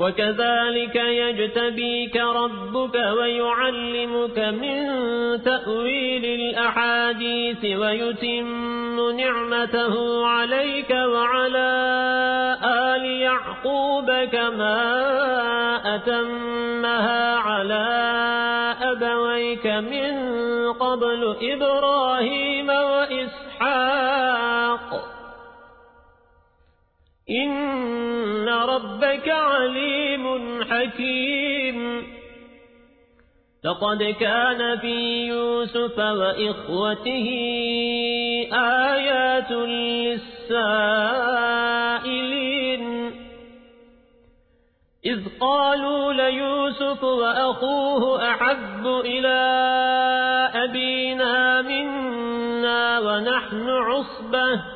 وكذلك يجتبيك ربك ويعلمك من تأويل الأحاديث ويتم نعمته عليك وعلى آل يعقوب كما أتمها على أبويك من قبل إبراهيم وإسحاق ربك عليم حكيم. لقد كان في يوسف وإخوته آيات للسائلين. إذ قالوا ليوسف وأخوه أحب إلى أبينا منا ونحن عصبة.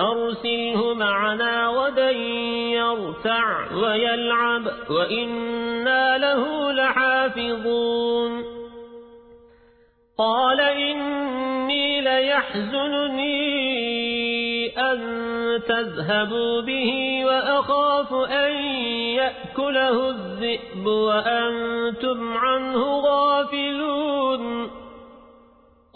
أرسله معنا ودن يرتع ويلعب وإنا له لحافظون. قال إني ليحزنني أن تذهبوا به وأخاف أن يأكله الذئب وأنتم عنه غافلون.